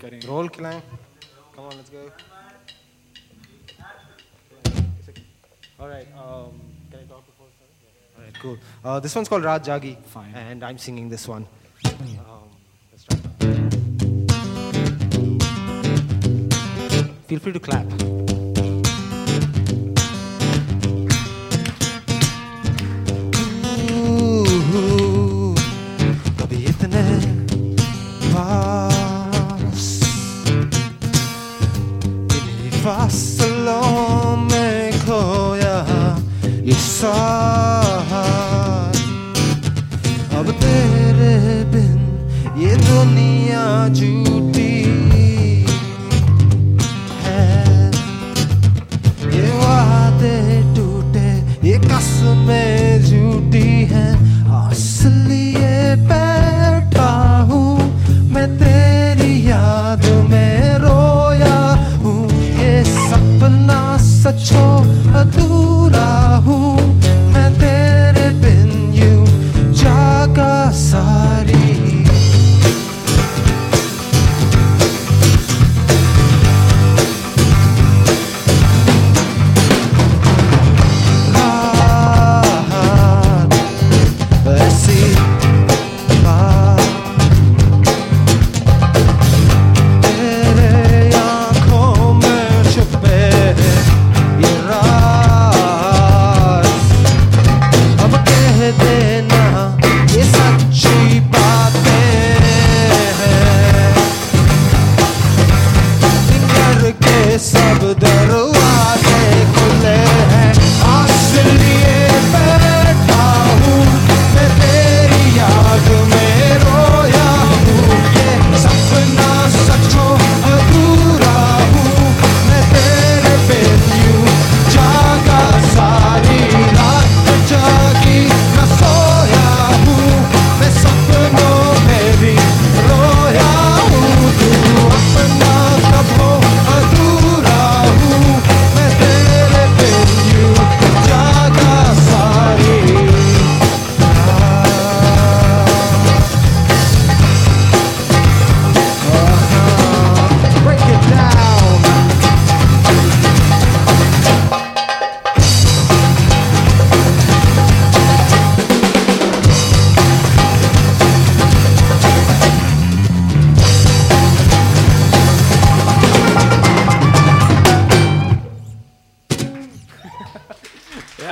کریں رول کھلائیں۔ This once call Raj جاگی and I'm singing this one feel free to رولسنگ فاصلوں میں کھویا یہ سارا ادھورا ہوں میں تیرے بن یوں ساری۔ دے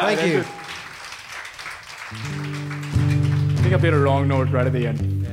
Thank that's you. it. I think I played a wrong note right at the end.